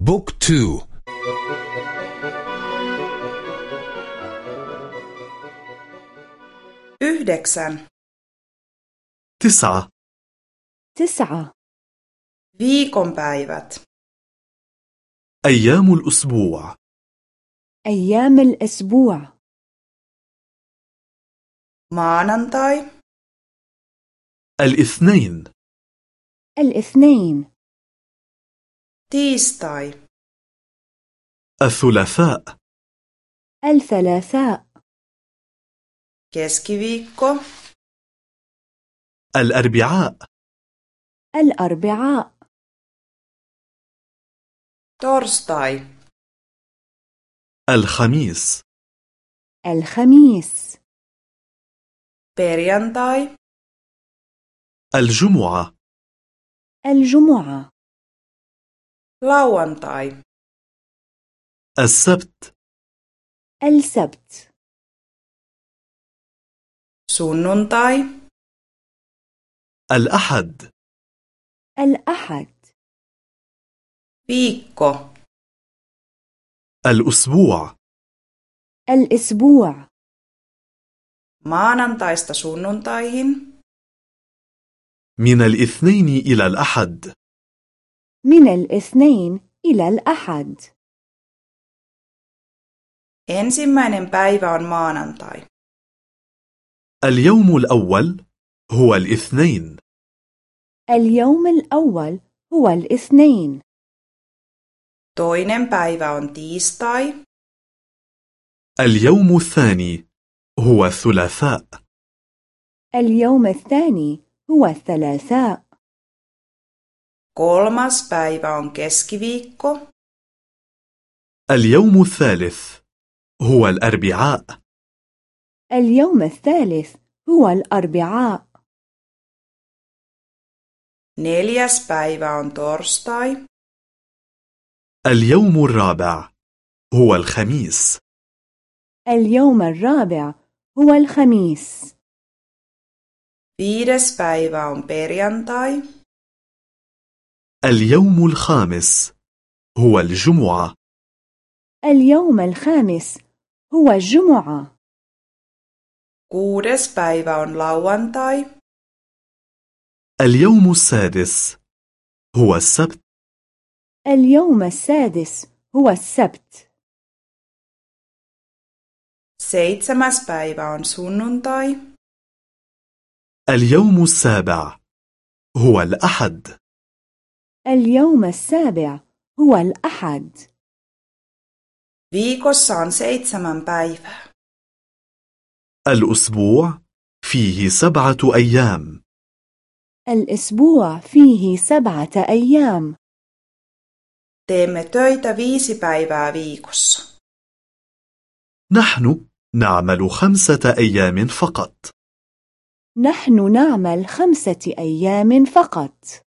بوك تو. Yhdeksän. تسعة. تسعة. Viikonpäivät. أيام الأسبوع. أيام الأسبوع. Maanantai, الاثنين. الاثنين. Tiistai, الثلاثاء. الثلاثاء. Keskiviikko, الأربعاء. الأربعاء. Torstai, الخميس. الخميس. Perjantai, الجمعة. الجمعة. Lauantai, السبت. السبت. Sunnuntai, الأحد. الأحد. Viikko, الأسبوع. الأسبوع. Maanantaista sunnuntaihin, من الاثنين إلى الأحد. من الاثنين إلى الأحد. Ensimmäinen päivä on maanantai, اليوم الأول هو الاثنين. اليوم الأول هو الاثنين. Toinen päivä on tiistai, اليوم الثاني هو الثلاثاء اليوم الثاني هو الثلاثاء. Kolmas päivä on keskiviikko, اليوم الثالث. هو الأربعاء. اليوم الثالث هو الأربعاء. Neljäs päivä on torstai, اليوم الرابع. هو الخميس. اليوم الرابع هو الخميس. Viides päivä on perjantai, اليوم الخامس هو الجمعة. اليوم الخامس هو الجمعة. Kuudes päivä on lauantai, اليوم السادس هو السبت. اليوم السادس هو السبت. Seitsemäs päivä on sunnuntai, اليوم السابع هو الأحد. اليوم السابع هو الأحد. Viikossa on seitsemän päivää. الأسبوع فيه سبعة أيام. الأسبوع فيه سبعة أيام. Teemme töitä viisi päivää viikossa. نحن نعمل خمسة أيام فقط. نحن نعمل خمسة أيام فقط.